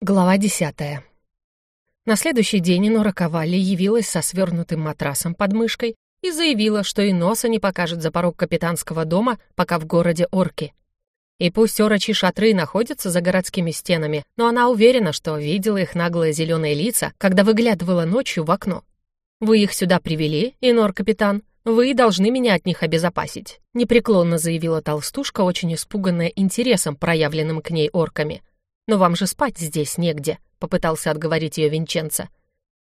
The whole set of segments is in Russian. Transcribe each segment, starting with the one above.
Глава десятая. На следующий день Инора Ковали явилась со свернутым матрасом под мышкой и заявила, что и носа не покажет за порог капитанского дома, пока в городе орки. И пусть орочи шатры находятся за городскими стенами, но она уверена, что видела их наглые зеленые лица, когда выглядывала ночью в окно. «Вы их сюда привели, Инор-капитан, вы должны меня от них обезопасить», непреклонно заявила толстушка, очень испуганная интересом, проявленным к ней орками. «Но вам же спать здесь негде», — попытался отговорить ее Винченцо.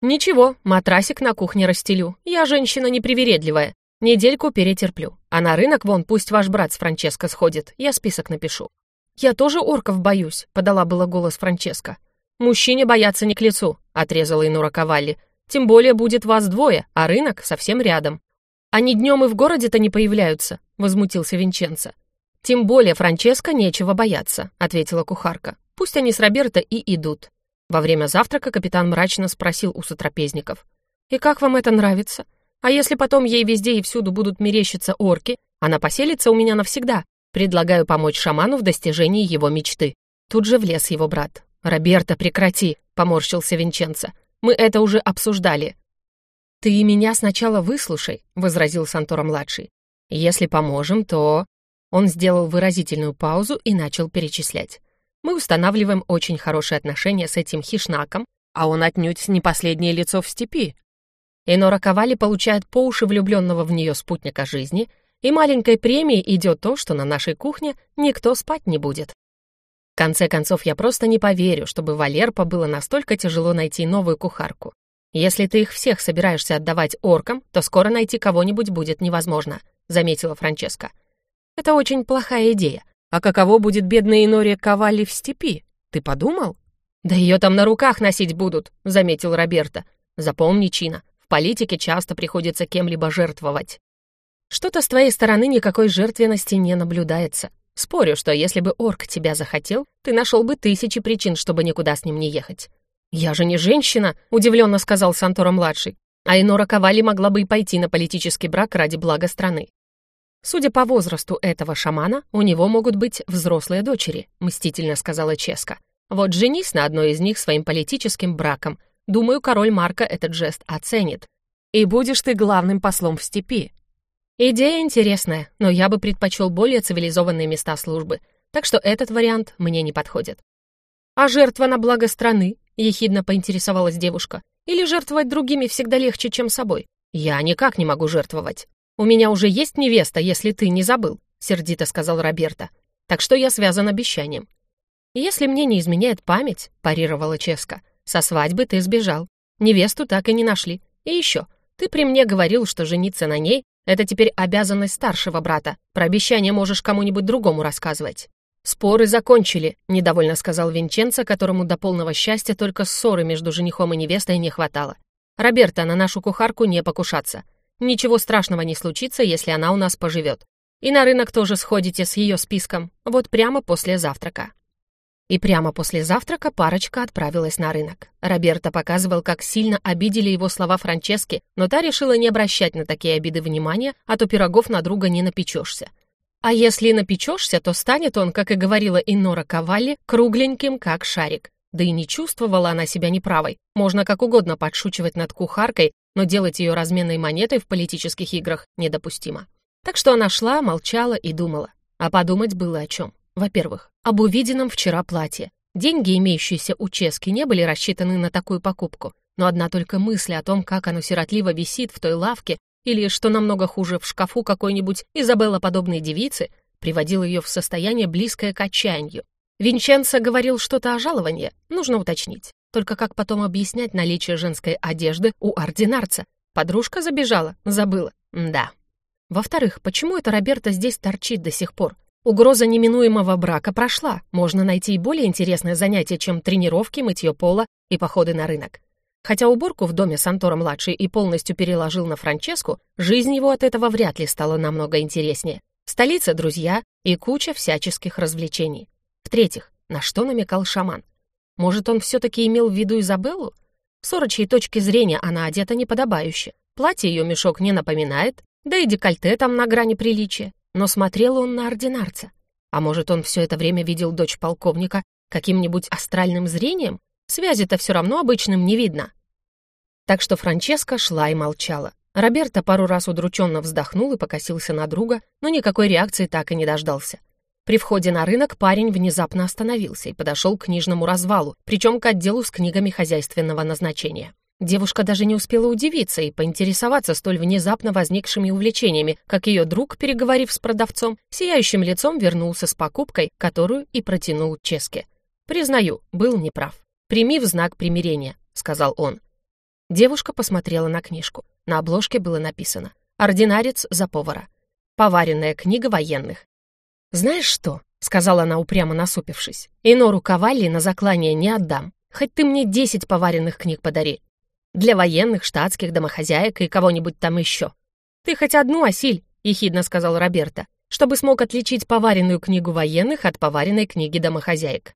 «Ничего, матрасик на кухне расстелю. Я женщина непривередливая. Недельку перетерплю. А на рынок вон пусть ваш брат с Франческо сходит. Я список напишу». «Я тоже орков боюсь», — подала было голос Франческо. «Мужчине бояться не к лицу», — отрезала Инура Ковалли. «Тем более будет вас двое, а рынок совсем рядом». «Они днем и в городе-то не появляются», — возмутился Винченцо. «Тем более Франческо нечего бояться», — ответила кухарка. Пусть они с Роберто и идут. Во время завтрака капитан мрачно спросил у сотрапезников. «И как вам это нравится? А если потом ей везде и всюду будут мерещиться орки, она поселится у меня навсегда. Предлагаю помочь шаману в достижении его мечты». Тут же влез его брат. «Роберто, прекрати!» — поморщился Винченцо. «Мы это уже обсуждали». «Ты меня сначала выслушай», — возразил Сантора-младший. «Если поможем, то...» Он сделал выразительную паузу и начал перечислять. Мы устанавливаем очень хорошие отношения с этим хишнаком, а он отнюдь не последнее лицо в степи. Энора Ковали получает по уши влюбленного в нее спутника жизни, и маленькой премией идет то, что на нашей кухне никто спать не будет. В конце концов, я просто не поверю, чтобы Валерпа было настолько тяжело найти новую кухарку. Если ты их всех собираешься отдавать оркам, то скоро найти кого-нибудь будет невозможно», — заметила Франческа. «Это очень плохая идея. А каково будет бедная Инория Ковали в степи? Ты подумал? Да ее там на руках носить будут, заметил Роберто. Запомни, Чина, в политике часто приходится кем-либо жертвовать. Что-то с твоей стороны никакой жертвенности не наблюдается. Спорю, что если бы орк тебя захотел, ты нашел бы тысячи причин, чтобы никуда с ним не ехать. «Я же не женщина», — удивленно сказал Сантора-младший. А Инора Ковали могла бы и пойти на политический брак ради блага страны. «Судя по возрасту этого шамана, у него могут быть взрослые дочери», — мстительно сказала Ческа. «Вот женись на одной из них своим политическим браком. Думаю, король Марка этот жест оценит. И будешь ты главным послом в степи». Идея интересная, но я бы предпочел более цивилизованные места службы, так что этот вариант мне не подходит. «А жертва на благо страны?» — ехидно поинтересовалась девушка. «Или жертвовать другими всегда легче, чем собой? Я никак не могу жертвовать». «У меня уже есть невеста, если ты не забыл», — сердито сказал Роберто. «Так что я связан обещанием». «Если мне не изменяет память», — парировала Ческа, «со свадьбы ты сбежал. Невесту так и не нашли. И еще, ты при мне говорил, что жениться на ней — это теперь обязанность старшего брата. Про обещание можешь кому-нибудь другому рассказывать». «Споры закончили», — недовольно сказал Винченцо, которому до полного счастья только ссоры между женихом и невестой не хватало. «Роберто, на нашу кухарку не покушаться. Ничего страшного не случится, если она у нас поживет. И на рынок тоже сходите с ее списком, вот прямо после завтрака». И прямо после завтрака парочка отправилась на рынок. Роберто показывал, как сильно обидели его слова Франчески, но та решила не обращать на такие обиды внимания, а то пирогов на друга не напечешься. А если напечешься, то станет он, как и говорила Иннора Кавалли, кругленьким, как шарик. Да и не чувствовала она себя неправой. Можно как угодно подшучивать над кухаркой, но делать ее разменной монетой в политических играх недопустимо. Так что она шла, молчала и думала. А подумать было о чем. Во-первых, об увиденном вчера платье. Деньги, имеющиеся у Чески, не были рассчитаны на такую покупку, но одна только мысль о том, как оно сиротливо висит в той лавке, или, что намного хуже, в шкафу какой-нибудь Изабелла-подобной девицы, приводила ее в состояние близкое к отчаянию. Винченцо говорил что-то о жаловании, нужно уточнить. Только как потом объяснять наличие женской одежды у ординарца? Подружка забежала, забыла. Да. Во-вторых, почему это Роберта здесь торчит до сих пор? Угроза неминуемого брака прошла. Можно найти и более интересное занятие, чем тренировки, мытье пола и походы на рынок. Хотя уборку в доме Сантора-младший и полностью переложил на Франческу, жизнь его от этого вряд ли стала намного интереснее. Столица, друзья и куча всяческих развлечений. В-третьих, на что намекал шаман? Может, он все-таки имел в виду Изабеллу? С орочьей точки зрения она одета неподобающе. Платье ее мешок не напоминает, да и декольте там на грани приличия. Но смотрел он на ординарца. А может, он все это время видел дочь полковника Каким-нибудь астральным зрением? Связи-то все равно обычным не видно. Так что Франческа шла и молчала. Роберто пару раз удрученно вздохнул и покосился на друга, но никакой реакции так и не дождался. При входе на рынок парень внезапно остановился и подошел к книжному развалу, причем к отделу с книгами хозяйственного назначения. Девушка даже не успела удивиться и поинтересоваться столь внезапно возникшими увлечениями, как ее друг, переговорив с продавцом, сияющим лицом вернулся с покупкой, которую и протянул Ческе. «Признаю, был неправ. Прими в знак примирения», — сказал он. Девушка посмотрела на книжку. На обложке было написано «Ординарец за повара». Поваренная книга военных. «Знаешь что?» — сказала она упрямо насупившись. «Инору Кавалли на заклание не отдам. Хоть ты мне десять поваренных книг подари. Для военных, штатских, домохозяек и кого-нибудь там еще. Ты хоть одну, Асиль?» — ехидно сказал Роберто, чтобы смог отличить поваренную книгу военных от поваренной книги домохозяек.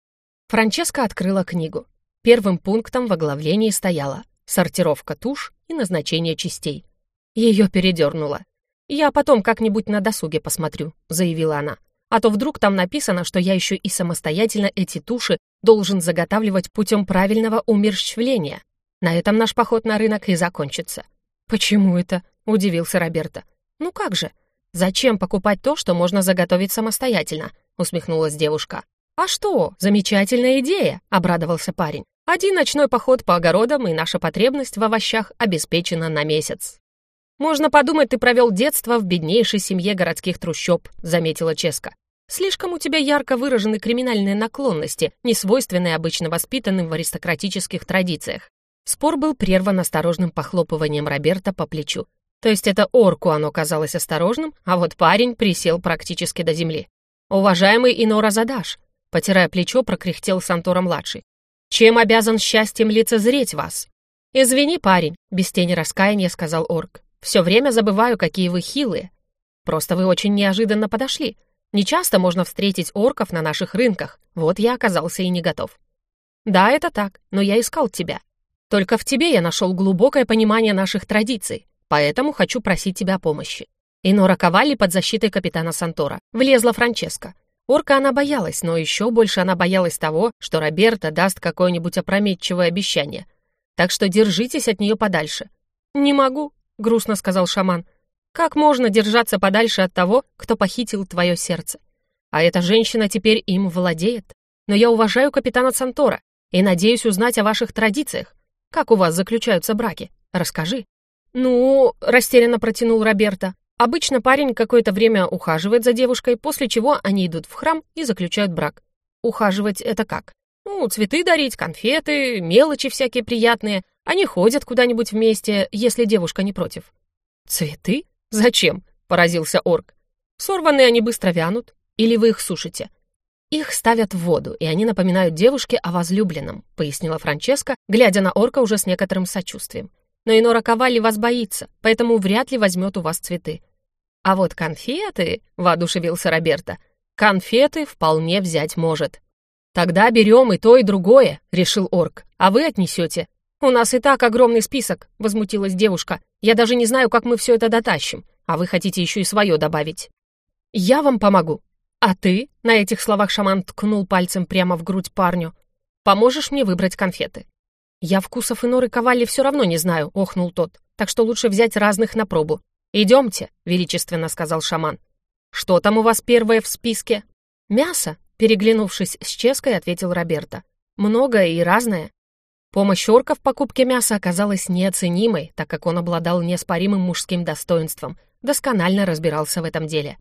Франческа открыла книгу. Первым пунктом в оглавлении стояло сортировка туш и назначение частей. Ее передернуло. «Я потом как-нибудь на досуге посмотрю», — заявила она. «А то вдруг там написано, что я еще и самостоятельно эти туши должен заготавливать путем правильного умерщвления. На этом наш поход на рынок и закончится». «Почему это?» — удивился Роберто. «Ну как же? Зачем покупать то, что можно заготовить самостоятельно?» — усмехнулась девушка. «А что, замечательная идея!» — обрадовался парень. Один ночной поход по огородам, и наша потребность в овощах обеспечена на месяц. «Можно подумать, ты провел детство в беднейшей семье городских трущоб», — заметила Ческа. «Слишком у тебя ярко выражены криминальные наклонности, не свойственные обычно воспитанным в аристократических традициях». Спор был прерван осторожным похлопыванием Роберта по плечу. То есть это орку оно казалось осторожным, а вот парень присел практически до земли. «Уважаемый Инора Задаш», — потирая плечо, прокряхтел Сантора-младший. Чем обязан счастьем лицезреть вас?» «Извини, парень», — без тени раскаяния сказал орк. «Все время забываю, какие вы хилые. Просто вы очень неожиданно подошли. Не часто можно встретить орков на наших рынках, вот я оказался и не готов». «Да, это так, но я искал тебя. Только в тебе я нашел глубокое понимание наших традиций, поэтому хочу просить тебя о помощи». Инора Ковали под защитой капитана Сантора. Влезла Франческа. Орка она боялась, но еще больше она боялась того, что Роберта даст какое-нибудь опрометчивое обещание. Так что держитесь от нее подальше. «Не могу», — грустно сказал шаман. «Как можно держаться подальше от того, кто похитил твое сердце? А эта женщина теперь им владеет. Но я уважаю капитана Сантора и надеюсь узнать о ваших традициях. Как у вас заключаются браки? Расскажи». «Ну...» — растерянно протянул Роберта. Обычно парень какое-то время ухаживает за девушкой, после чего они идут в храм и заключают брак. Ухаживать это как? Ну, цветы дарить, конфеты, мелочи всякие приятные. Они ходят куда-нибудь вместе, если девушка не против. Цветы? Зачем? Поразился орк. Сорванные они быстро вянут. Или вы их сушите? Их ставят в воду, и они напоминают девушке о возлюбленном, пояснила Франческа, глядя на орка уже с некоторым сочувствием. Но Инора Ковали вас боится, поэтому вряд ли возьмет у вас цветы. А вот конфеты, — воодушевился Роберто, — конфеты вполне взять может. Тогда берем и то, и другое, — решил орк, — а вы отнесете. У нас и так огромный список, — возмутилась девушка. Я даже не знаю, как мы все это дотащим, а вы хотите еще и свое добавить. Я вам помогу. А ты, — на этих словах шаман ткнул пальцем прямо в грудь парню, — поможешь мне выбрать конфеты. «Я вкусов и норы Ковали все равно не знаю», — охнул тот. «Так что лучше взять разных на пробу. Идемте», — величественно сказал шаман. «Что там у вас первое в списке?» «Мясо», — переглянувшись с Ческой, ответил Роберто. «Многое и разное». Помощь орка в покупке мяса оказалась неоценимой, так как он обладал неоспоримым мужским достоинством, досконально разбирался в этом деле.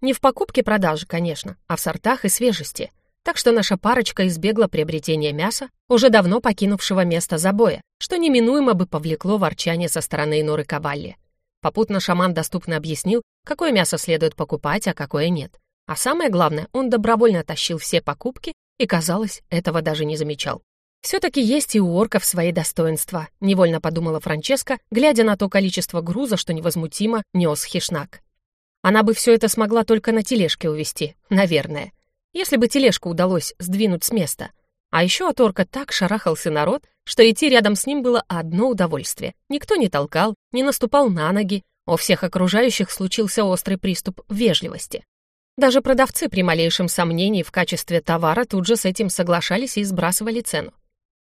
Не в покупке-продаже, конечно, а в сортах и свежести — так что наша парочка избегла приобретения мяса, уже давно покинувшего место забоя, что неминуемо бы повлекло ворчание со стороны Норы Кавалли. Попутно шаман доступно объяснил, какое мясо следует покупать, а какое нет. А самое главное, он добровольно тащил все покупки и, казалось, этого даже не замечал. «Все-таки есть и у орков свои достоинства», — невольно подумала Франческа, глядя на то количество груза, что невозмутимо нес хишнак. Она бы все это смогла только на тележке увезти, наверное если бы тележку удалось сдвинуть с места. А еще от орка так шарахался народ, что идти рядом с ним было одно удовольствие. Никто не толкал, не наступал на ноги, у всех окружающих случился острый приступ вежливости. Даже продавцы при малейшем сомнении в качестве товара тут же с этим соглашались и сбрасывали цену.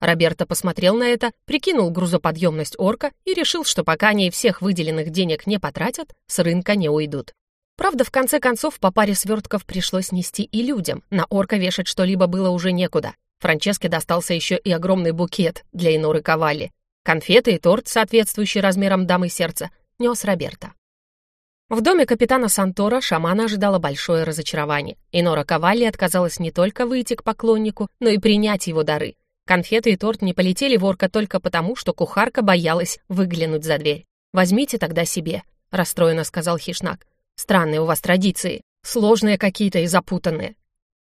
Роберто посмотрел на это, прикинул грузоподъемность орка и решил, что пока они всех выделенных денег не потратят, с рынка не уйдут. Правда, в конце концов, по паре свертков пришлось нести и людям. На орка вешать что-либо было уже некуда. Франческе достался еще и огромный букет для Иноры Ковали. Конфеты и торт, соответствующий размерам дамы сердца, нес Роберто. В доме капитана Сантора шамана ожидало большое разочарование. Инора Ковали отказалась не только выйти к поклоннику, но и принять его дары. Конфеты и торт не полетели в орка только потому, что кухарка боялась выглянуть за дверь. «Возьмите тогда себе», — расстроенно сказал Хишнак. «Странные у вас традиции, сложные какие-то и запутанные».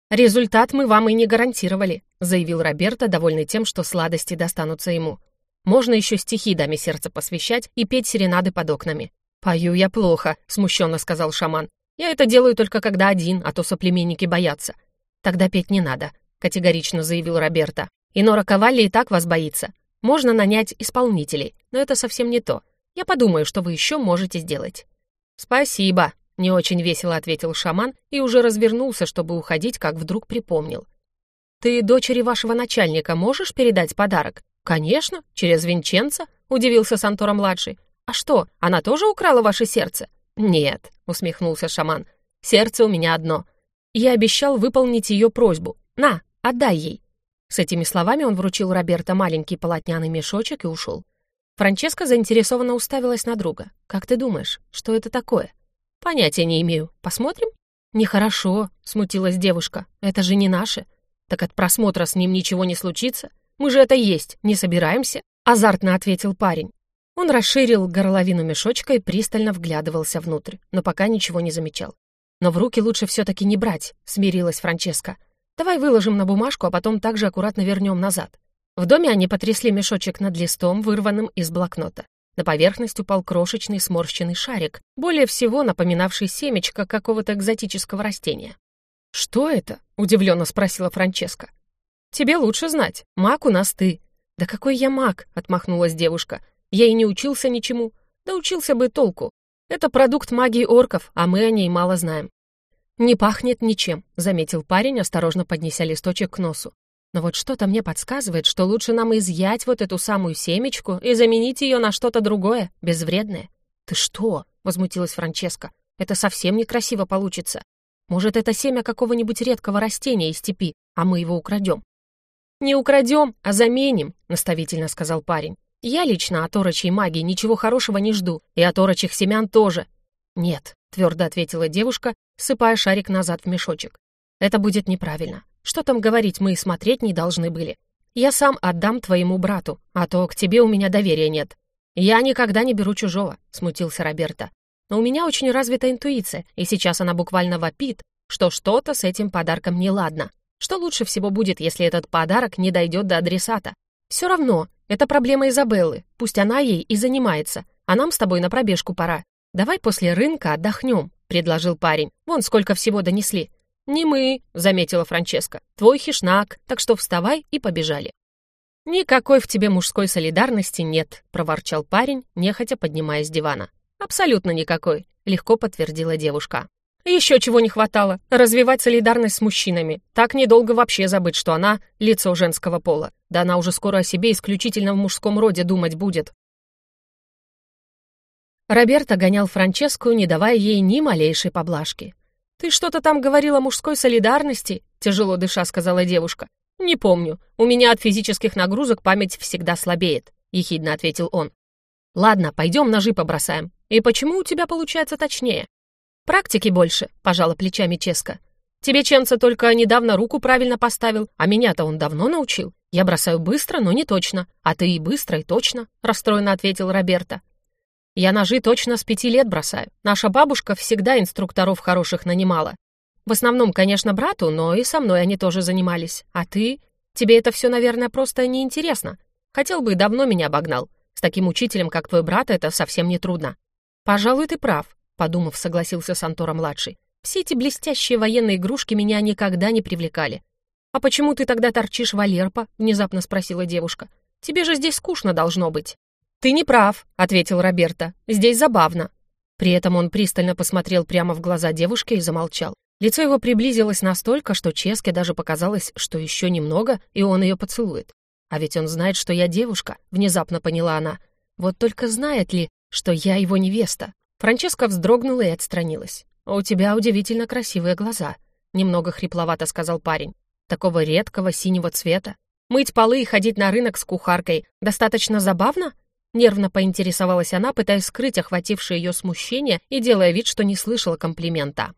«Результат мы вам и не гарантировали», — заявил Роберто, довольный тем, что сладости достанутся ему. «Можно еще стихи даме сердца посвящать и петь серенады под окнами». «Пою я плохо», — смущенно сказал шаман. «Я это делаю только когда один, а то соплеменники боятся». «Тогда петь не надо», — категорично заявил Роберто. И Нора Ковалли и так вас боится. Можно нанять исполнителей, но это совсем не то. Я подумаю, что вы еще можете сделать». «Спасибо», — не очень весело ответил шаман и уже развернулся, чтобы уходить, как вдруг припомнил. «Ты дочери вашего начальника можешь передать подарок?» «Конечно, через Винченца», — удивился Сантора-младший. «А что, она тоже украла ваше сердце?» «Нет», — усмехнулся шаман. «Сердце у меня одно. Я обещал выполнить ее просьбу. На, отдай ей». С этими словами он вручил Роберто маленький полотняный мешочек и ушел. Франческа заинтересованно уставилась на друга. «Как ты думаешь, что это такое?» «Понятия не имею. Посмотрим?» «Нехорошо», — смутилась девушка. «Это же не наше. Так от просмотра с ним ничего не случится. Мы же это есть, не собираемся?» Азартно ответил парень. Он расширил горловину мешочка и пристально вглядывался внутрь, но пока ничего не замечал. «Но в руки лучше все-таки не брать», — смирилась Франческа. Давай выложим на бумажку, а потом также аккуратно вернем назад. В доме они потрясли мешочек над листом, вырванным из блокнота. На поверхность упал крошечный сморщенный шарик, более всего напоминавший семечко какого-то экзотического растения. «Что это?» — удивленно спросила Франческа. «Тебе лучше знать. Маг у нас ты». «Да какой я маг?» — отмахнулась девушка. «Я и не учился ничему. Да учился бы толку. Это продукт магии орков, а мы о ней мало знаем. «Не пахнет ничем», — заметил парень, осторожно поднеся листочек к носу. «Но вот что-то мне подсказывает, что лучше нам изъять вот эту самую семечку и заменить ее на что-то другое, безвредное». «Ты что?» — возмутилась Франческа. «Это совсем некрасиво получится. Может, это семя какого-нибудь редкого растения из степи, а мы его украдем?» «Не украдем, а заменим», — наставительно сказал парень. «Я лично от орочей магии ничего хорошего не жду, и от орочих семян тоже». «Нет», — твердо ответила девушка, сыпая шарик назад в мешочек. «Это будет неправильно. Что там говорить, мы и смотреть не должны были. Я сам отдам твоему брату, а то к тебе у меня доверия нет». «Я никогда не беру чужого», — смутился Роберто. «Но у меня очень развита интуиция, и сейчас она буквально вопит, что что-то с этим подарком неладно. Что лучше всего будет, если этот подарок не дойдет до адресата? Все равно, это проблема Изабеллы, пусть она ей и занимается, а нам с тобой на пробежку пора. Давай после рынка отдохнем, предложил парень. «Вон сколько всего донесли». «Не мы», — заметила Франческа. «Твой хишнак, так что вставай и побежали». «Никакой в тебе мужской солидарности нет», — проворчал парень, нехотя поднимаясь с дивана. «Абсолютно никакой», — легко подтвердила девушка. «Еще чего не хватало — развивать солидарность с мужчинами. Так недолго вообще забыть, что она — лицо женского пола. Да она уже скоро о себе исключительно в мужском роде думать будет. Роберто гонял Франческу, не давая ей ни малейшей поблажки. «Ты что-то там говорила о мужской солидарности?» — тяжело дыша сказала девушка. «Не помню. У меня от физических нагрузок память всегда слабеет», — ехидно ответил он. «Ладно, пойдем ножи побросаем. И почему у тебя получается точнее?» «Практики больше», — пожала плечами Ческа. «Тебе Ченца только недавно руку правильно поставил, а меня-то он давно научил. Я бросаю быстро, но не точно. А ты и быстро, и точно», — расстроенно ответил Роберто. Я ножи точно с пяти лет бросаю. Наша бабушка всегда инструкторов хороших нанимала. В основном, конечно, брату, но и со мной они тоже занимались. А ты? Тебе это все, наверное, просто неинтересно. Хотел бы, давно меня обогнал. С таким учителем, как твой брат, это совсем не трудно. Пожалуй, ты прав, подумав, согласился Сантора-младший. Все эти блестящие военные игрушки меня никогда не привлекали. «А почему ты тогда торчишь в Алерпо?» — внезапно спросила девушка. «Тебе же здесь скучно должно быть». «Ты не прав», — ответил Роберто. «Здесь забавно». При этом он пристально посмотрел прямо в глаза девушки и замолчал. Лицо его приблизилось настолько, что Ческе даже показалось, что еще немного, и он ее поцелует. «А ведь он знает, что я девушка», — внезапно поняла она. «Вот только знает ли, что я его невеста?» Франческа вздрогнула и отстранилась. «У тебя удивительно красивые глаза», — немного хрипловато сказал парень. «Такого редкого синего цвета. Мыть полы и ходить на рынок с кухаркой достаточно забавно?» Нервно поинтересовалась она, пытаясь скрыть охватившее ее смущение и делая вид, что не слышала комплимента.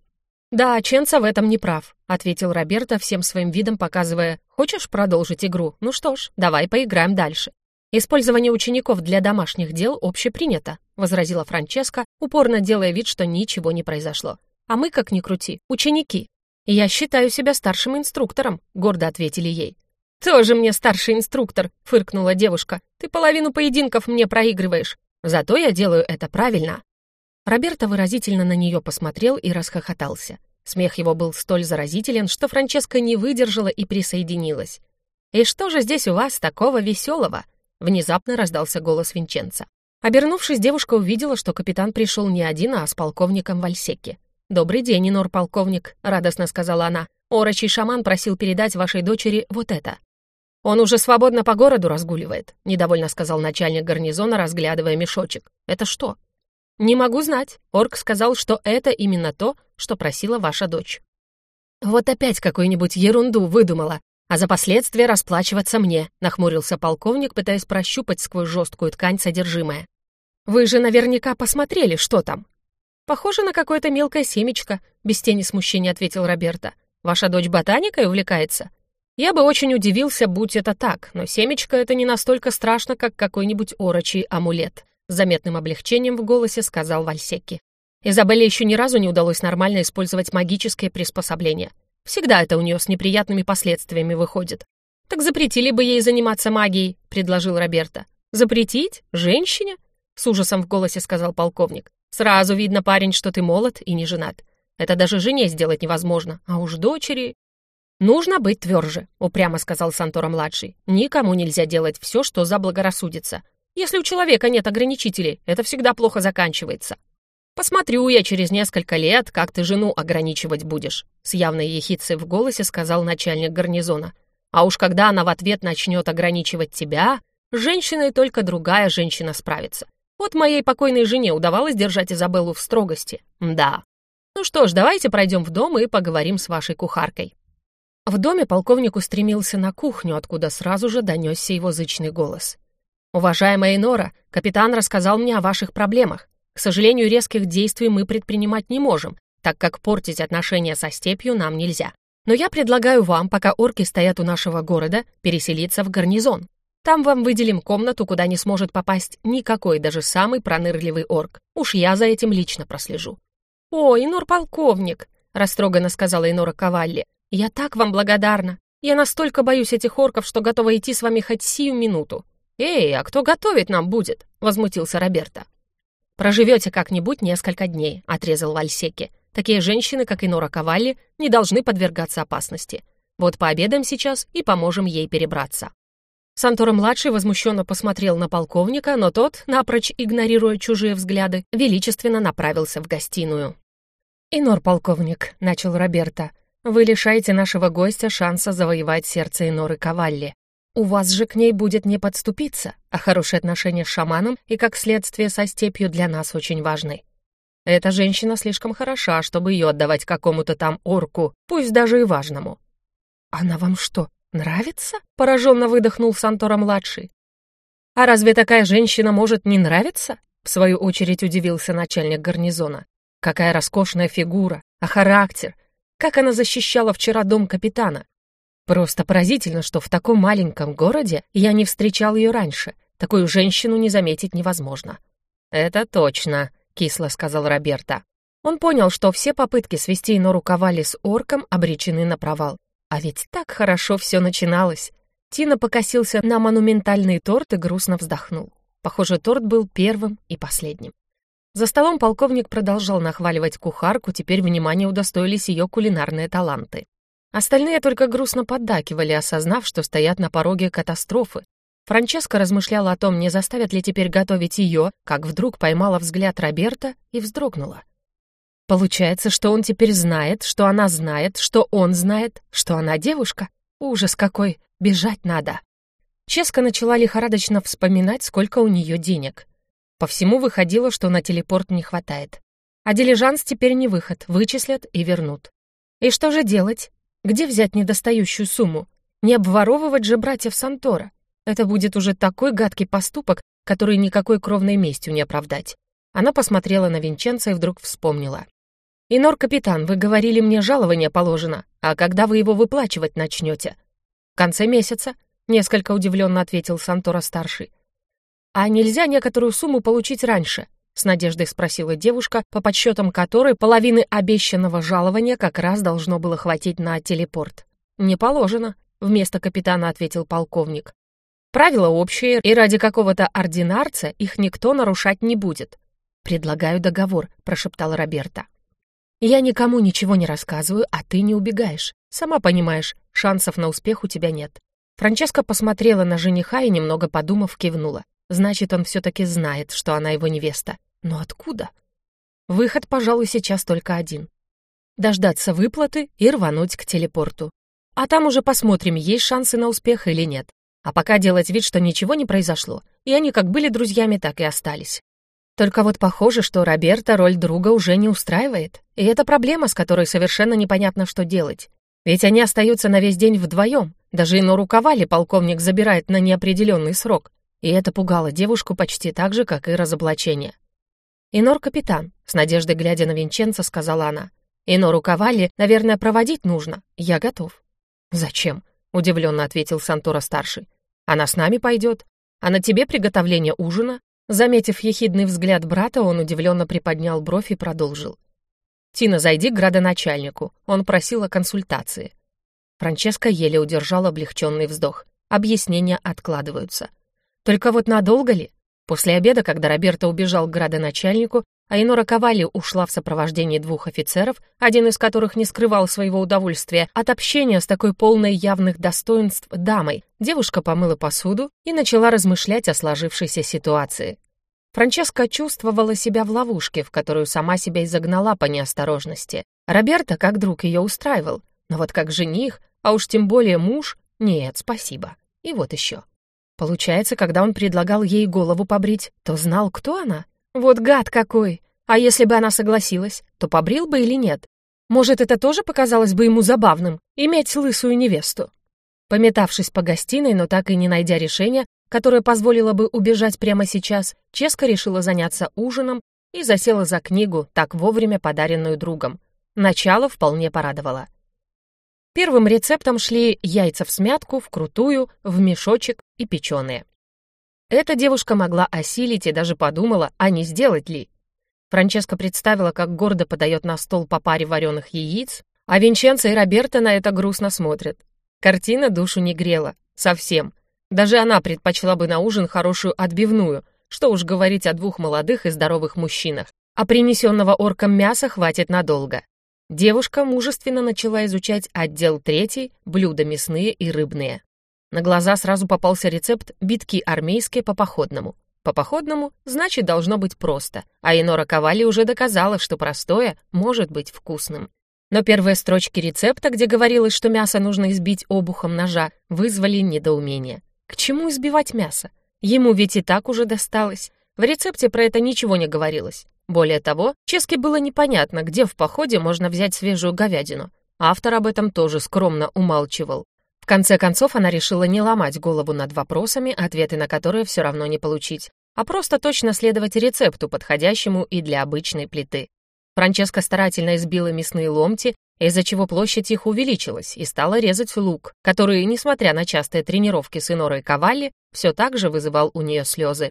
«Да, Ченца в этом не прав», — ответил Роберто всем своим видом, показывая, «Хочешь продолжить игру? Ну что ж, давай поиграем дальше». «Использование учеников для домашних дел общепринято», — возразила Франческа, упорно делая вид, что ничего не произошло. «А мы, как ни крути, ученики». «Я считаю себя старшим инструктором», — гордо ответили ей. «Тоже мне старший инструктор», — фыркнула девушка. «Ты половину поединков мне проигрываешь. Зато я делаю это правильно». Роберто выразительно на нее посмотрел и расхохотался. Смех его был столь заразителен, что Франческа не выдержала и присоединилась. «И что же здесь у вас такого веселого?» Внезапно раздался голос Винченца. Обернувшись, девушка увидела, что капитан пришел не один, а с полковником Вальсеки. «Добрый день, Инор полковник», — радостно сказала она. «Орочий шаман просил передать вашей дочери вот это». «Он уже свободно по городу разгуливает», — недовольно сказал начальник гарнизона, разглядывая мешочек. «Это что?» «Не могу знать. Орк сказал, что это именно то, что просила ваша дочь». «Вот опять какую-нибудь ерунду выдумала, а за последствия расплачиваться мне», — нахмурился полковник, пытаясь прощупать сквозь жесткую ткань содержимое. «Вы же наверняка посмотрели, что там». «Похоже на какое-то мелкое семечко», — без тени смущения ответил Роберта. «Ваша дочь ботаникой увлекается?» Я бы очень удивился, будь это так, но семечко это не настолько страшно, как какой-нибудь орочий амулет. С заметным облегчением в голосе сказал Вальсеки. Изабелле еще ни разу не удалось нормально использовать магическое приспособление. Всегда это у нее с неприятными последствиями выходит. «Так запретили бы ей заниматься магией», — предложил Роберто. «Запретить? Женщине?» — с ужасом в голосе сказал полковник. «Сразу видно, парень, что ты молод и не женат. Это даже жене сделать невозможно, а уж дочери...» «Нужно быть тверже», — упрямо сказал Сантора-младший. «Никому нельзя делать все, что заблагорассудится. Если у человека нет ограничителей, это всегда плохо заканчивается. Посмотрю я через несколько лет, как ты жену ограничивать будешь», с явной ехицей в голосе сказал начальник гарнизона. «А уж когда она в ответ начнет ограничивать тебя, женщиной только другая женщина справится. Вот моей покойной жене удавалось держать Изабеллу в строгости. Да. Ну что ж, давайте пройдем в дом и поговорим с вашей кухаркой». В доме полковник устремился на кухню, откуда сразу же донесся его зычный голос. «Уважаемая Энора, капитан рассказал мне о ваших проблемах. К сожалению, резких действий мы предпринимать не можем, так как портить отношения со степью нам нельзя. Но я предлагаю вам, пока орки стоят у нашего города, переселиться в гарнизон. Там вам выделим комнату, куда не сможет попасть никакой, даже самый пронырливый орк. Уж я за этим лично прослежу». «О, Инор полковник!» — растроганно сказала Инора Кавалли. «Я так вам благодарна. Я настолько боюсь этих орков, что готова идти с вами хоть сию минуту». «Эй, а кто готовить нам будет?» — возмутился Роберто. «Проживете как-нибудь несколько дней», — отрезал Вальсеки. «Такие женщины, как и Нора Кавалли, не должны подвергаться опасности. Вот пообедаем сейчас и поможем ей перебраться». Сантора-младший возмущенно посмотрел на полковника, но тот, напрочь игнорируя чужие взгляды, величественно направился в гостиную. «Инор, полковник», — начал Роберто, вы лишаете нашего гостя шанса завоевать сердце Иноры Кавалли. У вас же к ней будет не подступиться, а хорошие отношения с шаманом и, как следствие, со степью для нас очень важны. Эта женщина слишком хороша, чтобы ее отдавать какому-то там орку, пусть даже и важному. «Она вам что, нравится?» — пораженно выдохнул Сантора-младший. «А разве такая женщина может не нравиться?» — в свою очередь удивился начальник гарнизона. «Какая роскошная фигура, а характер, как она защищала вчера дом капитана. Просто поразительно, что в таком маленьком городе я не встречал ее раньше. Такую женщину не заметить невозможно. «Это точно», — кисло сказал Роберта. Он понял, что все попытки свести Нору Ковали с орком обречены на провал. А ведь так хорошо все начиналось. Тина покосился на монументальный торт и грустно вздохнул. Похоже, торт был первым и последним. За столом полковник продолжал нахваливать кухарку, теперь внимание удостоились ее кулинарные таланты. Остальные только грустно поддакивали, осознав, что стоят на пороге катастрофы. Франческа размышляла о том, не заставят ли теперь готовить ее, как вдруг поймала взгляд Роберта и вздрогнула. Получается, что он теперь знает, что она знает, что он знает, что она девушка. Ужас какой, бежать надо. Ческа начала лихорадочно вспоминать, сколько у нее денег. По всему выходило, что на телепорт не хватает. А дилижанс теперь не выход, вычислят и вернут. И что же делать? Где взять недостающую сумму? Не обворовывать же братьев Сантора. Это будет уже такой гадкий поступок, который никакой кровной местью не оправдать. Она посмотрела на Винченца и вдруг вспомнила. «Инор, капитан, вы говорили, мне жалование положено, а когда вы его выплачивать начнете?» «В конце месяца», — несколько удивленно ответил Сантора-старший. «А нельзя некоторую сумму получить раньше?» — с надеждой спросила девушка, по подсчетам которой половины обещанного жалования как раз должно было хватить на телепорт. «Не положено», — вместо капитана ответил полковник. «Правила общие, и ради какого-то ординарца их никто нарушать не будет». «Предлагаю договор», — прошептала Роберта. Я никому ничего не рассказываю, а ты не убегаешь. Сама понимаешь, шансов на успех у тебя нет. Франческа посмотрела на жениха и, немного подумав, кивнула. Значит, он все-таки знает, что она его невеста. Но откуда? Выход, пожалуй, сейчас только один. Дождаться выплаты и рвануть к телепорту. А там уже посмотрим, есть шансы на успех или нет. А пока делать вид, что ничего не произошло. И они как были друзьями, так и остались. Только вот похоже, что Роберта роль друга уже не устраивает. И это проблема, с которой совершенно непонятно, что делать. Ведь они остаются на весь день вдвоем. Даже и на рукавали полковник забирает на неопределенный срок. И это пугало девушку почти так же, как и разоблачение. «Инор капитан», — с надеждой глядя на Винченца, сказала она. «Инор рукавали, наверное, проводить нужно. Я готов». «Зачем?» — удивленно ответил Сантора-старший. «Она с нами пойдет. А на тебе приготовление ужина, Заметив ехидный взгляд брата, он удивленно приподнял бровь и продолжил. «Тина, зайди к градоначальнику. Он просил о консультации». Франческа еле удержала облегченный вздох. Объяснения откладываются. Только вот надолго ли? После обеда, когда Роберто убежал к градоначальнику, а Инора Ковали ушла в сопровождении двух офицеров, один из которых не скрывал своего удовольствия от общения с такой полной явных достоинств дамой, девушка помыла посуду и начала размышлять о сложившейся ситуации. Франческа чувствовала себя в ловушке, в которую сама себя изогнала по неосторожности. Роберто, как друг, ее устраивал, но вот как жених, а уж тем более муж, нет, спасибо. И вот еще. Получается, когда он предлагал ей голову побрить, то знал, кто она? Вот гад какой! А если бы она согласилась, то побрил бы или нет? Может, это тоже показалось бы ему забавным — иметь лысую невесту? Пометавшись по гостиной, но так и не найдя решения, которое позволило бы убежать прямо сейчас, Ческа решила заняться ужином и засела за книгу, так вовремя подаренную другом. Начало вполне порадовало. Первым рецептом шли яйца в смятку, вкрутую, в мешочек и печеные. Эта девушка могла осилить и даже подумала, а не сделать ли. Франческа представила, как гордо подает на стол по паре вареных яиц, а Винченцо и Роберто на это грустно смотрят. Картина душу не грела. Совсем. Даже она предпочла бы на ужин хорошую отбивную, что уж говорить о двух молодых и здоровых мужчинах. А принесенного орком мяса хватит надолго. Девушка мужественно начала изучать отдел третий, блюда мясные и рыбные. На глаза сразу попался рецепт битки армейские по походному. По походному, значит, должно быть просто, а Инора Ковали уже доказала, что простое может быть вкусным. Но первые строчки рецепта, где говорилось, что мясо нужно избить обухом ножа, вызвали недоумение. К чему избивать мясо? Ему ведь и так уже досталось. В рецепте про это ничего не говорилось. Более того, Ческе было непонятно, где в походе можно взять свежую говядину. Автор об этом тоже скромно умалчивал. В конце концов, она решила не ломать голову над вопросами, ответы на которые все равно не получить, а просто точно следовать рецепту, подходящему и для обычной плиты. Франческа старательно избила мясные ломти, из-за чего площадь их увеличилась, и стала резать лук, который, несмотря на частые тренировки с Инорой Кавалли, все так же вызывал у нее слезы.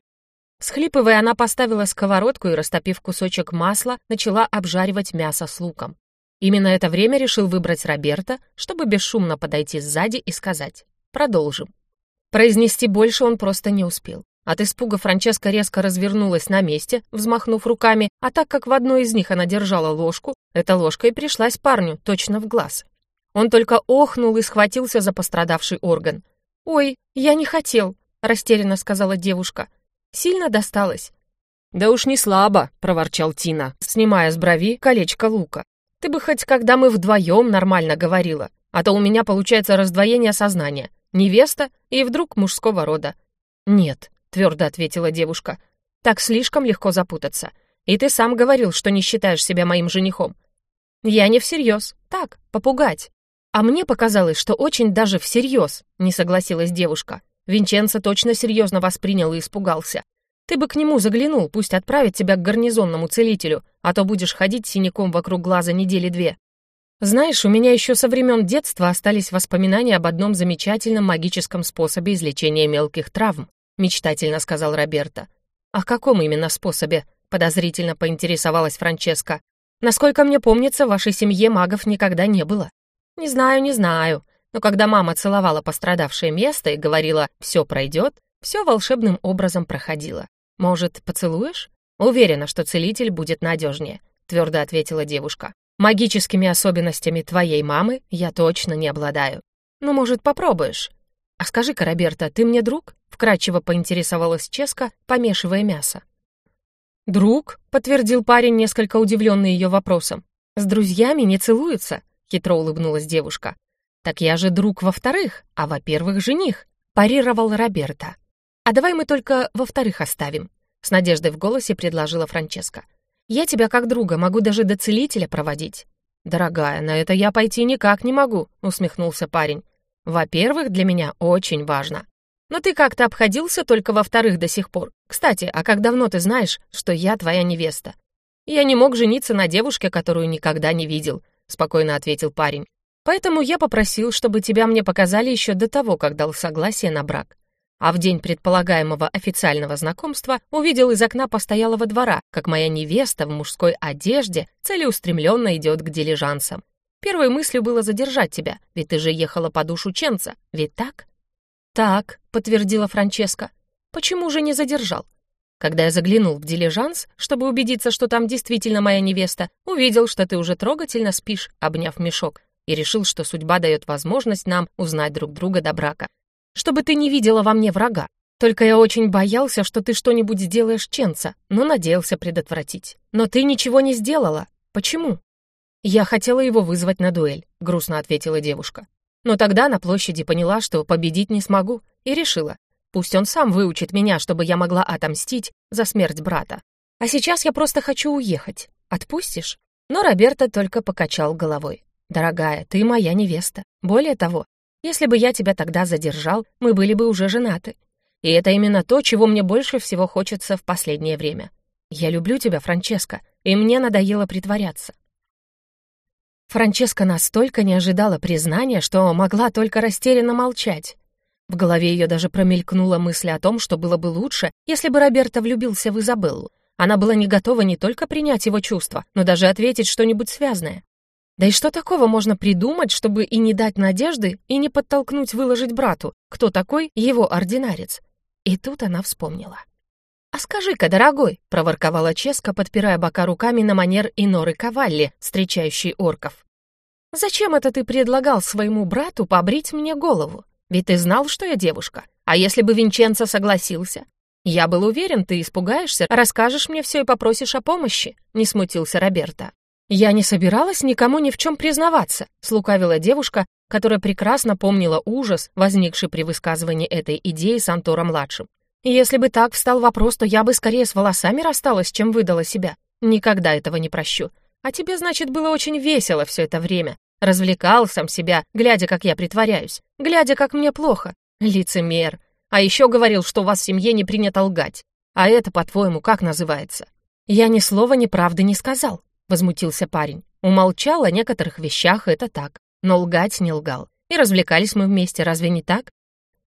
Схлипывая, она поставила сковородку и, растопив кусочек масла, начала обжаривать мясо с луком. Именно это время решил выбрать Роберта, чтобы бесшумно подойти сзади и сказать «Продолжим». Произнести больше он просто не успел. От испуга Франческа резко развернулась на месте, взмахнув руками, а так как в одной из них она держала ложку, эта ложка и пришлась парню точно в глаз. Он только охнул и схватился за пострадавший орган. «Ой, я не хотел», — растерянно сказала девушка. «Сильно досталось?» «Да уж не слабо», — проворчал Тина, снимая с брови колечко лука. «Ты бы хоть когда мы вдвоем нормально говорила, а то у меня получается раздвоение сознания. Невеста и вдруг мужского рода». «Нет», — твердо ответила девушка, — «так слишком легко запутаться. И ты сам говорил, что не считаешь себя моим женихом». «Я не всерьез. Так, попугать». «А мне показалось, что очень даже всерьез», — не согласилась девушка. Винченцо точно серьезно воспринял и испугался. Ты бы к нему заглянул, пусть отправит тебя к гарнизонному целителю, а то будешь ходить синяком вокруг глаза недели две. Знаешь, у меня еще со времен детства остались воспоминания об одном замечательном магическом способе излечения мелких травм, мечтательно сказал Роберто. О каком именно способе? подозрительно поинтересовалась Франческа. Насколько мне помнится, в вашей семье магов никогда не было. Не знаю, не знаю. Но когда мама целовала пострадавшее место и говорила «все пройдет», все волшебным образом проходило. «Может, поцелуешь?» «Уверена, что целитель будет надежнее», — твердо ответила девушка. «Магическими особенностями твоей мамы я точно не обладаю. Ну, может, попробуешь?» «А скажи-ка, ты мне друг?» — вкратчиво поинтересовалась Ческа, помешивая мясо. «Друг?» — подтвердил парень, несколько удивленный ее вопросом. «С друзьями не целуются?» — хитро улыбнулась девушка. «Так я же друг во-вторых, а во-первых, жених», — парировал Роберта. «А давай мы только во-вторых оставим», — с надеждой в голосе предложила Франческа. «Я тебя как друга могу даже до целителя проводить». «Дорогая, на это я пойти никак не могу», — усмехнулся парень. «Во-первых, для меня очень важно. Но ты как-то обходился только во-вторых до сих пор. Кстати, а как давно ты знаешь, что я твоя невеста?» «Я не мог жениться на девушке, которую никогда не видел», — спокойно ответил парень. «Поэтому я попросил, чтобы тебя мне показали еще до того, как дал согласие на брак а в день предполагаемого официального знакомства увидел из окна постоялого двора, как моя невеста в мужской одежде целеустремленно идет к дилижансам. Первой мыслью было задержать тебя, ведь ты же ехала по душу Ченца, ведь так? Так, подтвердила Франческа. Почему же не задержал? Когда я заглянул в дилижанс, чтобы убедиться, что там действительно моя невеста, увидел, что ты уже трогательно спишь, обняв мешок, и решил, что судьба дает возможность нам узнать друг друга до брака чтобы ты не видела во мне врага. Только я очень боялся, что ты что-нибудь сделаешь Ченца, но надеялся предотвратить. Но ты ничего не сделала. Почему?» «Я хотела его вызвать на дуэль», — грустно ответила девушка. Но тогда на площади поняла, что победить не смогу, и решила, пусть он сам выучит меня, чтобы я могла отомстить за смерть брата. А сейчас я просто хочу уехать. Отпустишь?» Но Роберто только покачал головой. «Дорогая, ты моя невеста. Более того, если бы я тебя тогда задержал, мы были бы уже женаты. И это именно то, чего мне больше всего хочется в последнее время. Я люблю тебя, Франческа, и мне надоело притворяться. Франческа настолько не ожидала признания, что могла только растерянно молчать. В голове ее даже промелькнула мысль о том, что было бы лучше, если бы Роберто влюбился в Изабеллу. Она была не готова не только принять его чувства, но даже ответить что-нибудь связанное. Да и что такого можно придумать, чтобы и не дать надежды, и не подтолкнуть выложить брату, кто такой его ординарец? И тут она вспомнила. «А скажи-ка, дорогой», — проворковала Ческа, подпирая бока руками на манер Иноры Кавалли, встречающей орков. «Зачем это ты предлагал своему брату побрить мне голову? Ведь ты знал, что я девушка. А если бы Винченцо согласился? Я был уверен, ты испугаешься, расскажешь мне все и попросишь о помощи», — не смутился Роберто. «Я не собиралась никому ни в чем признаваться», — слукавила девушка, которая прекрасно помнила ужас, возникший при высказывании этой идеи с Антора-младшим. «Если бы так встал вопрос, то я бы скорее с волосами рассталась, чем выдала себя. Никогда этого не прощу. А тебе, значит, было очень весело все это время. Развлекал сам себя, глядя, как я притворяюсь, глядя, как мне плохо. Лицемер. А еще говорил, что у вас в семье не принято лгать. А это, по-твоему, как называется? Я ни слова неправды не сказал возмутился парень. Умолчал о некоторых вещах, это так, но лгать не лгал. И развлекались мы вместе, разве не так?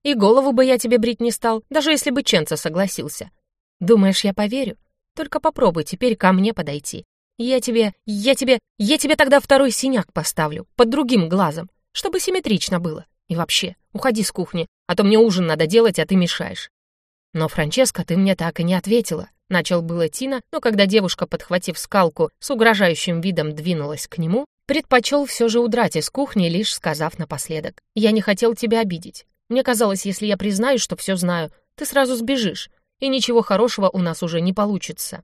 И голову бы я тебе брить не стал, даже если бы Ченца согласился. Думаешь, я поверю? Только попробуй теперь ко мне подойти. Я тебе, я тебе, я тебе тогда второй синяк поставлю, под другим глазом, чтобы симметрично было. И вообще, уходи с кухни, а то мне ужин надо делать, а ты мешаешь. Но, Франческа, ты мне так и не ответила. Начал было Тина, но когда девушка, подхватив скалку, с угрожающим видом двинулась к нему, предпочел все же удрать из кухни, лишь сказав напоследок. «Я не хотел тебя обидеть. Мне казалось, если я признаюсь, что все знаю, ты сразу сбежишь. и ничего хорошего у нас уже не получится.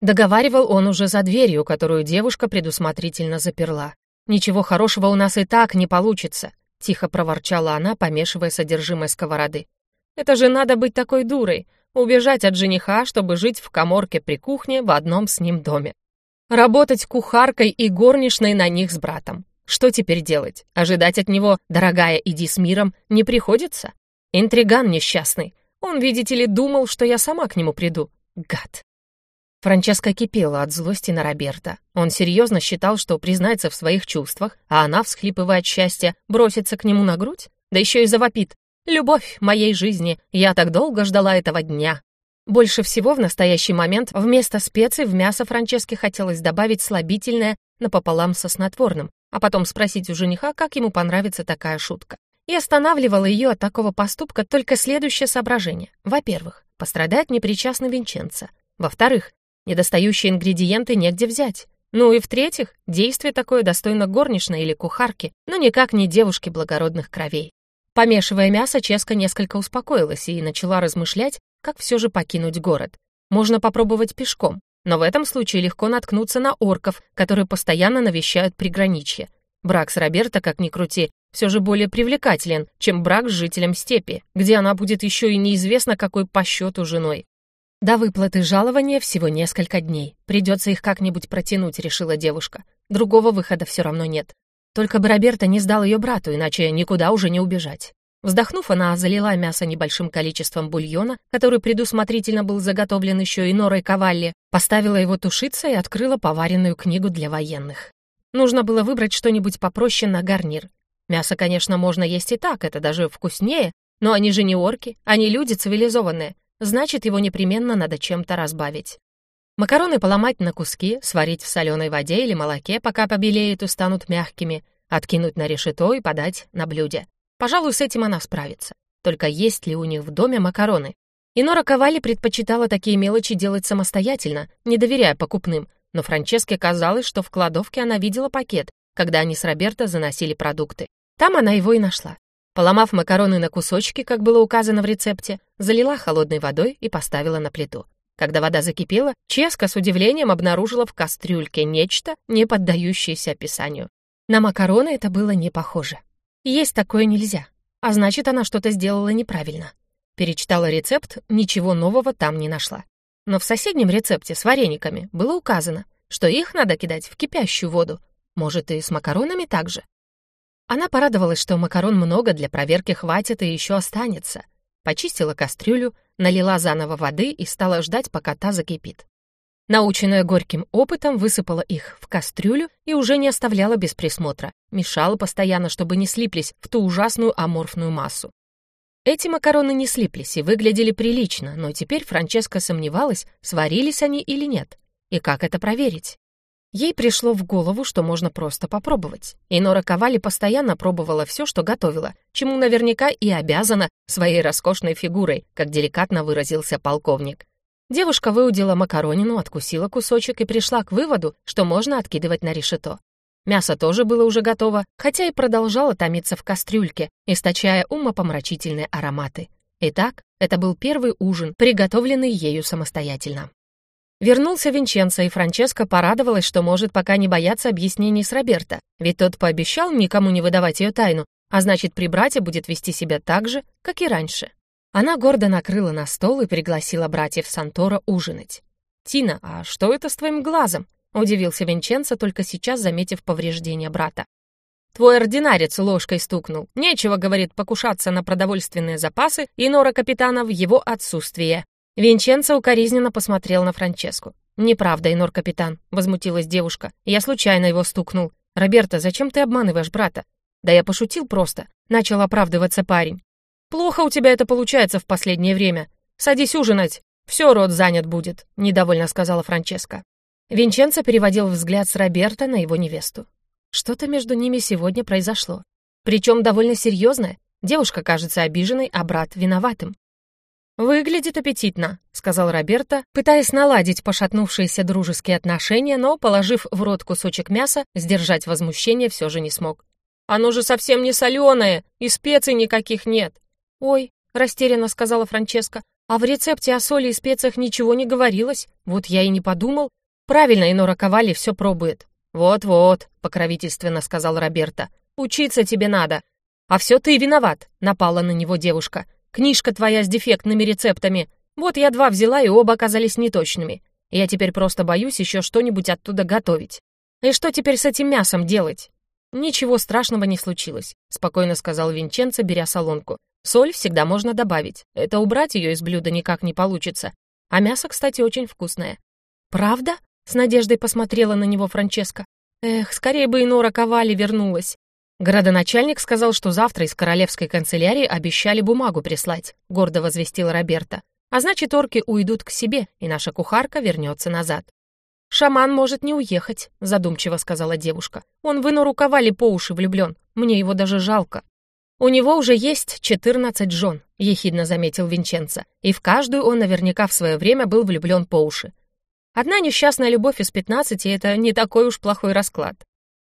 Договаривал он уже за дверью, которую девушка предусмотрительно заперла. «Ничего хорошего у нас и так не получится», — тихо проворчала она, помешивая содержимое сковороды. «Это же надо быть такой дурой, убежать от жениха, чтобы жить в коморке при кухне в одном с ним доме. Работать кухаркой и горничной на них с братом. Что теперь делать? Ожидать от него «дорогая, иди с миром» не приходится? Интриган несчастный. Он, видите ли, думал, что я сама к нему приду. Гад. Франческа кипела от злости на Роберта. Он серьезно считал, что признается в своих чувствах, а она, всхлипывая от счастья, бросится к нему на грудь? Да еще и завопит. «Любовь моей жизни! Я так долго ждала этого дня!» Больше всего в настоящий момент вместо специй в мясо Франческе хотелось добавить слабительное напополам со снотворным, а потом спросить у жениха, как ему понравится такая шутка. И останавливало ее от такого поступка только следующее соображение. Во-первых, пострадает непричастный Винченцо. Во-вторых, Недостающие ингредиенты негде взять. Ну и в-третьих, действие такое достойно горничной или кухарки, но никак не девушки благородных кровей. Помешивая мясо, Ческа несколько успокоилась и начала размышлять, как все же покинуть город. Можно попробовать пешком, но в этом случае легко наткнуться на орков, которые постоянно навещают приграничье. Брак с Роберто, как ни крути, все же более привлекателен, чем брак с жителем степи, где она будет еще и неизвестно какой по счету женой. До выплаты жалования всего несколько дней. Придется их как-нибудь протянуть, решила девушка. Другого выхода все равно нет. Только бы Роберто не сдал ее брату, иначе никуда уже не убежать. Вздохнув, она залила мясо небольшим количеством бульона, который предусмотрительно был заготовлен еще и Норой Кавалли, поставила его тушиться и открыла поваренную книгу для военных. Нужно было выбрать что-нибудь попроще на гарнир. Мясо, конечно, можно есть и так, это даже вкуснее, но они же не орки, они люди цивилизованные, значит, его непременно надо чем-то разбавить. Макароны поломать на куски, сварить в соленой воде или молоке, пока побелеют и станут мягкими, откинуть на решето и подать на блюде. Пожалуй, с этим она справится. Только есть ли у них в доме макароны? Инора Ковали предпочитала такие мелочи делать самостоятельно, не доверяя покупным, но Франческе казалось, что в кладовке она видела пакет, когда они с Роберто заносили продукты. Там она его и нашла. Поломав макароны на кусочки, как было указано в рецепте, залила холодной водой и поставила на плиту. Когда вода закипела, Ческа с удивлением обнаружила в кастрюльке нечто, не поддающееся описанию. На макароны это было не похоже. Есть такое нельзя, а значит, она что-то сделала неправильно. Перечитала рецепт, ничего нового там не нашла. Но в соседнем рецепте с варениками было указано, что их надо кидать в кипящую воду. Может, и с макаронами также. Она порадовалась, что макарон много, для проверки хватит и еще останется. Почистила кастрюлю, налила заново воды и стала ждать, пока та закипит. Наученная горьким опытом, высыпала их в кастрюлю и уже не оставляла без присмотра. Мешала постоянно, чтобы не слиплись в ту ужасную аморфную массу. Эти макароны не слиплись и выглядели прилично, но теперь Франческа сомневалась, сварились они или нет. И как это проверить? Ей пришло в голову, что можно просто попробовать. И Нора Ковали постоянно пробовала все, что готовила, чему наверняка и обязана своей роскошной фигурой, как деликатно выразился полковник. Девушка выудила макаронину, откусила кусочек и пришла к выводу, что можно откидывать на решето. Мясо тоже было уже готово, хотя и продолжало томиться в кастрюльке, источая умопомрачительные ароматы. Итак, это был первый ужин, приготовленный ею самостоятельно. Вернулся Винченцо, и Франческа порадовалась, что может пока не бояться объяснений с Роберто, ведь тот пообещал никому не выдавать ее тайну, а значит, при брате будет вести себя так же, как и раньше. Она гордо накрыла на стол и пригласила братьев Сантора ужинать. «Тина, а что это с твоим глазом?» — удивился Винченцо, только сейчас заметив повреждение брата. «Твой ординарец ложкой стукнул. Нечего, — говорит, — покушаться на продовольственные запасы и нора капитана в его отсутствие. Винченцо укоризненно посмотрел на Франческу. «Неправда, Инор капитан», — возмутилась девушка. «Я случайно его стукнул. Роберто, зачем ты обманываешь брата?» «Да я пошутил просто», — начал оправдываться парень. «Плохо у тебя это получается в последнее время. Садись ужинать. Все, рот занят будет», — недовольно сказала Франческа. Винченцо переводил взгляд с Роберта на его невесту. Что-то между ними сегодня произошло. Причем довольно серьезное. Девушка кажется обиженной, а брат виноватым. «Выглядит аппетитно», — сказал Роберто, пытаясь наладить пошатнувшиеся дружеские отношения, но, положив в рот кусочек мяса, сдержать возмущение все же не смог. «Оно же совсем не соленое, и специй никаких нет». «Ой», — растерянно сказала Франческа, А в рецепте о соли и специях ничего не говорилось, вот я и не подумал. Правильно Инора Ковали все пробует. «Вот-вот», — покровительственно сказал Роберта, — «учиться тебе надо». «А все ты виноват», — напала на него девушка. «Книжка твоя с дефектными рецептами. Вот я два взяла, и оба оказались неточными. Я теперь просто боюсь еще что-нибудь оттуда готовить. И что теперь с этим мясом делать?» «Ничего страшного не случилось», — спокойно сказал Винченцо, беря солонку. «Соль всегда можно добавить. Это убрать ее из блюда никак не получится. А мясо, кстати, очень вкусное». «Правда?» — с надеждой посмотрела на него Франческа. «Эх, скорее бы и Нора Ковали вернулась». «Городоначальник сказал, что завтра из королевской канцелярии обещали бумагу прислать», — гордо возвестил Роберта. «А значит, орки уйдут к себе, и наша кухарка вернется назад». «Шаман может не уехать», — задумчиво сказала девушка. «Он в Инору Ковали по уши влюблен. Мне его даже жалко». «У него уже есть четырнадцать жен», — ехидно заметил Винченцо, «и в каждую он наверняка в свое время был влюблен по уши. Одна несчастная любовь из пятнадцати — это не такой уж плохой расклад.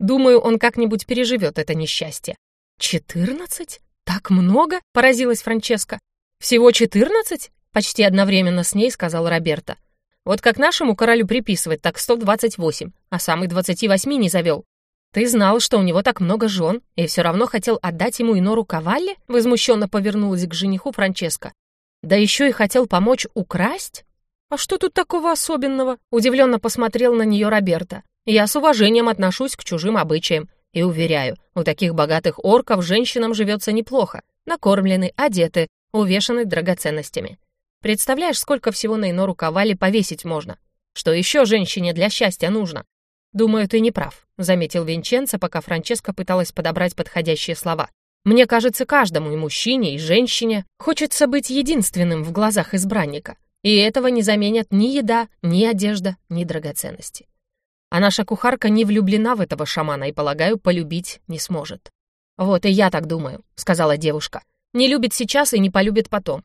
Думаю, он как-нибудь переживет это несчастье». «Четырнадцать? Так много?» — поразилась Франческа. «Всего четырнадцать?» — почти одновременно с ней сказал Роберто. «Вот как нашему королю приписывать, так сто двадцать восемь, а самый двадцати восьми не завел. «Ты знал, что у него так много жен, и все равно хотел отдать ему Инору Кавалли?» Возмущенно повернулась к жениху Франческо. «Да еще и хотел помочь украсть?» «А что тут такого особенного?» Удивленно посмотрел на нее Роберта. «Я с уважением отношусь к чужим обычаям. И уверяю, у таких богатых орков женщинам живется неплохо. Накормлены, одеты, увешаны драгоценностями. Представляешь, сколько всего на Инору Кавалли повесить можно? Что еще женщине для счастья нужно? «Думаю, ты не прав», — заметил Винченцо, пока Франческа пыталась подобрать подходящие слова. «Мне кажется, каждому, и мужчине, и женщине, хочется быть единственным в глазах избранника. И этого не заменят ни еда, ни одежда, ни драгоценности. А наша кухарка не влюблена в этого шамана и, полагаю, полюбить не сможет». «Вот и я так думаю», — сказала девушка. «Не любит сейчас и не полюбит потом.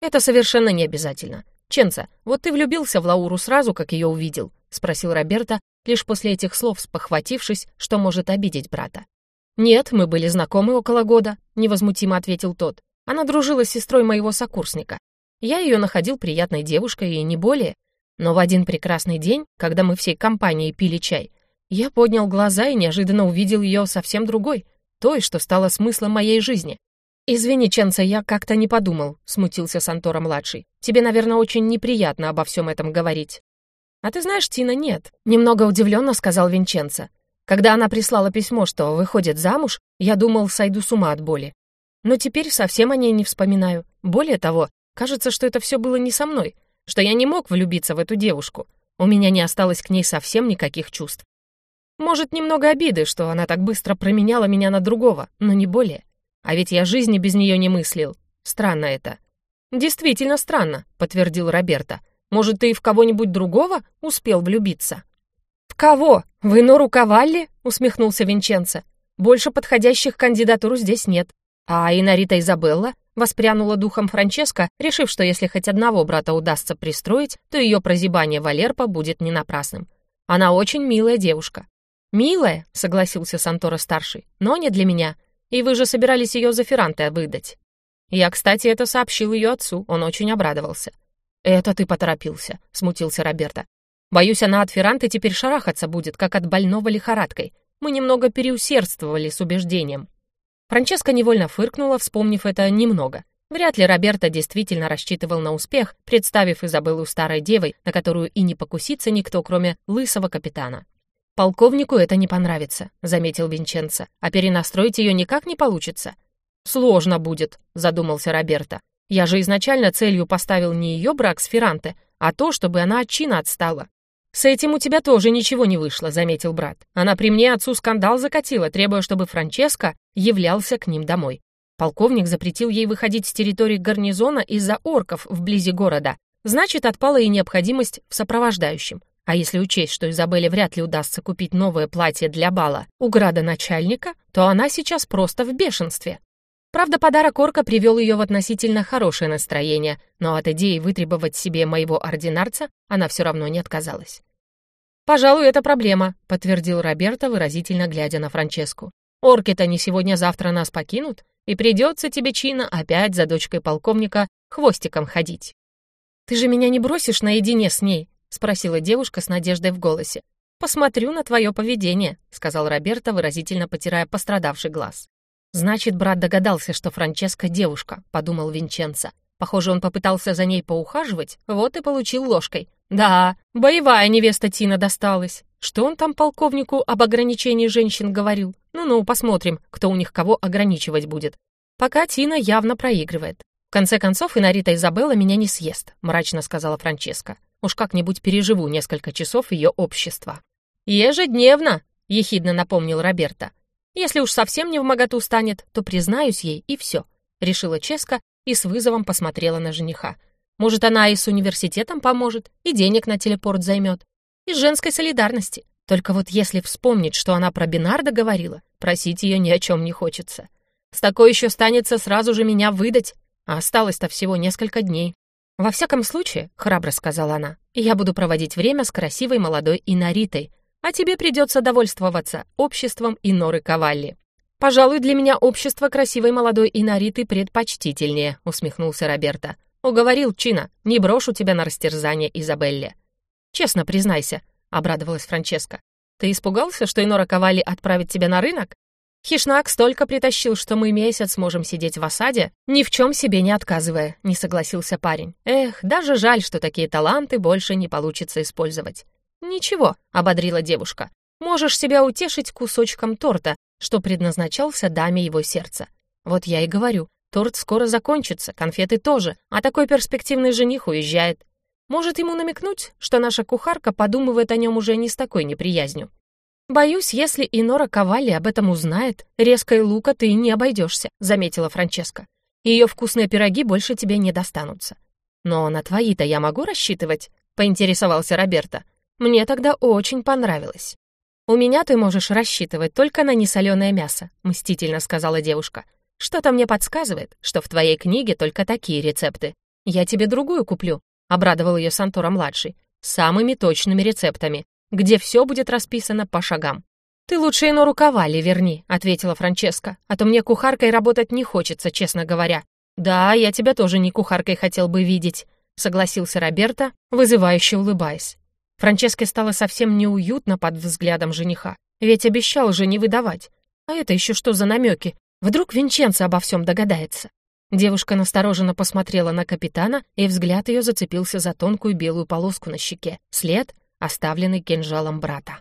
Это совершенно не обязательно. Ченца, вот ты влюбился в Лауру сразу, как ее увидел?» — спросил Роберта, лишь после этих слов спохватившись, что может обидеть брата. «Нет, мы были знакомы около года», — невозмутимо ответил тот. «Она дружила с сестрой моего сокурсника. Я ее находил приятной девушкой и не более. Но в один прекрасный день, когда мы всей компанией пили чай, я поднял глаза и неожиданно увидел ее совсем другой, той, что стало смыслом моей жизни. «Извини, Ченца, я как-то не подумал», — смутился Сантора-младший. «Тебе, наверное, очень неприятно обо всем этом говорить». «А ты знаешь, Тина, нет», — немного удивленно сказал Винченцо. «Когда она прислала письмо, что выходит замуж, я думал, сойду с ума от боли. Но теперь совсем о ней не вспоминаю. Более того, кажется, что это все было не со мной, что я не мог влюбиться в эту девушку. У меня не осталось к ней совсем никаких чувств. Может, немного обиды, что она так быстро променяла меня на другого, но не более. А ведь я жизни без нее не мыслил. Странно это». «Действительно странно», — подтвердил Роберто. Может, ты в кого-нибудь другого успел влюбиться?» «В кого? В Инору Кавалли?» — усмехнулся Винченцо. «Больше подходящих кандидатур здесь нет. А Инарита Изабелла?» — воспрянула духом Франческо, решив, что если хоть одного брата удастся пристроить, то ее прозябание Валерпа будет не напрасным. Она очень милая девушка. «Милая», — согласился Сантора-старший, — «но не для меня. И вы же собирались ее за Ферранте выдать». Я, кстати, это сообщил ее отцу, он очень обрадовался. «Это ты поторопился», — смутился Роберто. «Боюсь, она от Ферранты теперь шарахаться будет, как от больного лихорадкой. Мы немного переусердствовали с убеждением». Франческа невольно фыркнула, вспомнив это немного. Вряд ли Роберто действительно рассчитывал на успех, представив Изабеллу старой девой, на которую и не покусится никто, кроме лысого капитана. «Полковнику это не понравится», — заметил Винченцо, «а перенастроить ее никак не получится». «Сложно будет», — задумался Роберто. Я же изначально целью поставил не ее брак с Ферранте, а то, чтобы она от чина отстала. «С этим у тебя тоже ничего не вышло», — заметил брат. Она при мне отцу скандал закатила, требуя, чтобы Франческо являлся к ним домой. Полковник запретил ей выходить с территории гарнизона из-за орков вблизи города. Значит, отпала и необходимость в сопровождающем. А если учесть, что Изабелле вряд ли удастся купить новое платье для бала у градоначальника, то она сейчас просто в бешенстве. Правда, подарок орка привел ее в относительно хорошее настроение, но от идеи вытребовать себе моего ординарца она все равно не отказалась. «Пожалуй, это проблема», — подтвердил Роберто, выразительно глядя на Франческу. «Орки-то не сегодня-завтра нас покинут, и придется тебе, Чина, опять за дочкой полковника хвостиком ходить». «Ты же меня не бросишь наедине с ней?» — спросила девушка с надеждой в голосе. «Посмотрю на твое поведение», — сказал Роберто, выразительно потирая пострадавший глаз. «Значит, брат догадался, что Франческа девушка», — подумал Винченцо. Похоже, он попытался за ней поухаживать, вот и получил ложкой. Да, боевая невеста Тина досталась. Что он там полковнику об ограничении женщин говорил? Ну-ну, посмотрим, кто у них кого ограничивать будет. Пока Тина явно проигрывает. В конце концов, и Нарита Изабелла меня не съест, мрачно сказала Франческа. Уж как-нибудь переживу несколько часов ее общества. Ежедневно, ехидно напомнил Роберта. Если уж совсем не в моготу станет, то признаюсь ей, и все. Решила Ческа и с вызовом посмотрела на жениха. Может, она и с университетом поможет, и денег на телепорт займет. Из женской солидарности. Только вот если вспомнить, что она про Бинарда говорила, просить ее ни о чем не хочется. С такой еще станется сразу же меня выдать, а осталось-то всего несколько дней. «Во всяком случае», — храбро сказала она, «я буду проводить время с красивой молодой Инаритой, а тебе придется довольствоваться обществом Иноры Кавалли». «Пожалуй, для меня общество красивой молодой Инариты предпочтительнее», — усмехнулся Роберто. «Уговорил, Чина, не брошу тебя на растерзание Изабелле». «Честно признайся», — обрадовалась Франческа. «Ты испугался, что Инора Ковали отправит тебя на рынок? Хишнак столько притащил, что мы месяц можем сидеть в осаде, ни в чем себе не отказывая», — не согласился парень. «Эх, даже жаль, что такие таланты больше не получится использовать». «Ничего», — ободрила девушка. «Можешь себя утешить кусочком торта, что предназначался даме его сердца. Вот я и говорю, торт скоро закончится, конфеты тоже, а такой перспективный жених уезжает. Может ему намекнуть, что наша кухарка подумывает о нем уже не с такой неприязнью. «Боюсь, если Инора Ковали об этом узнает, резкой лука ты не обойдешься», — заметила Франческа. «Ее вкусные пироги больше тебе не достанутся». «Но на твои-то я могу рассчитывать?» — поинтересовался Роберто. «Мне тогда очень понравилось». «У меня ты можешь рассчитывать только на несоленое мясо», — мстительно сказала девушка. «Что-то мне подсказывает, что в твоей книге только такие рецепты. Я тебе другую куплю», — обрадовал ее Сантора-младший, «самыми точными рецептами, где все будет расписано по шагам». «Ты лучше ино рукавали верни», — ответила Франческа, «а то мне кухаркой работать не хочется, честно говоря». «Да, я тебя тоже не кухаркой хотел бы видеть», — согласился Роберто, вызывающе улыбаясь. Франческе стало совсем неуютно под взглядом жениха, ведь обещал же не выдавать. А это еще что за намеки? Вдруг Винченцо обо всем догадается? Девушка настороженно посмотрела на капитана, и взгляд ее зацепился за тонкую белую полоску на щеке, след, оставленный кинжалом брата.